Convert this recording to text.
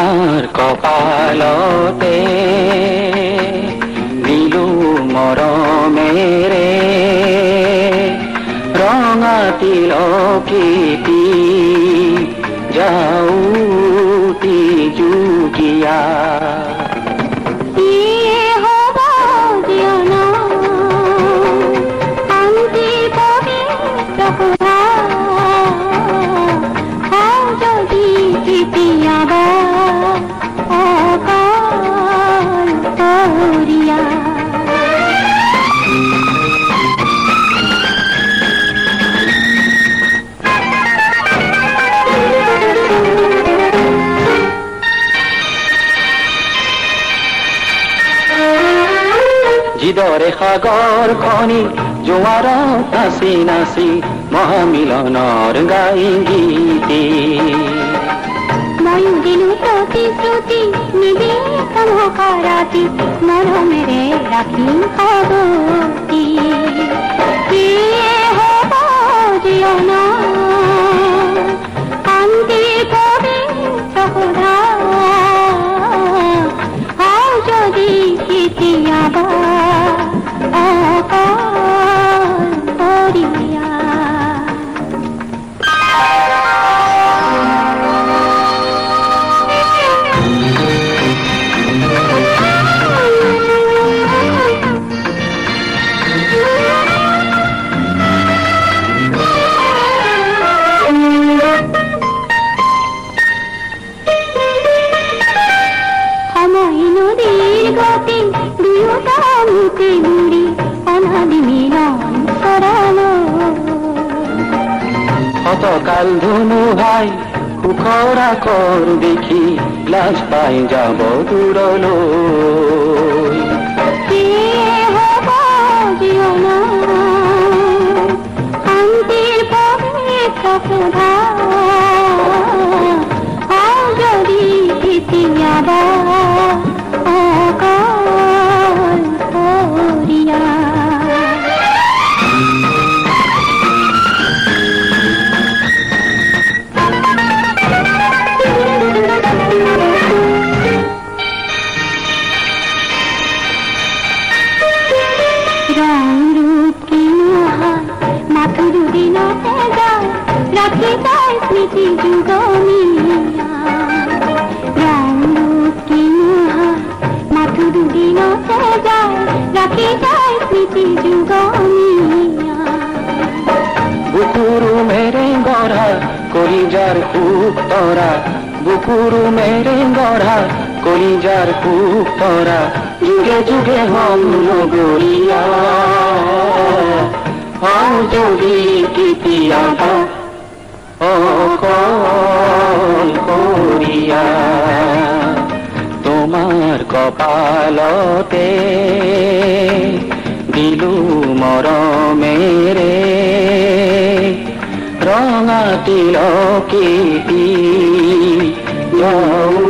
আমার কপালতে দিলু মরমেরে রঙা তিলকিতি যাউতি যুগিয়া। دیدار خگار کنی جوارا نسی نسی ما میلان آرنگای گیتی मन दिलू तोती श्रुति निधि तम हो कराती मरो मेरे राखी खो গতি দুয়োটা মুখে ঘুরি অনাদি মিলন সরালো অতকাল ধুমুহাই সুখৰা কৰ দেখি লাজ পাই যাব হব জীবন? শান্তির পবিত্র কলিজাৰ সুখ তৰা বুকুৰু মেৰে গঢ়া কলিজাৰ সুখ তৰা যুগে যুগে হম লগৰীয়া হওঁ যদি কেতিয়াবা অকল কৰিয়া তোমাৰ কপালতে দিলো মৰমেৰে तिलोकेति यौ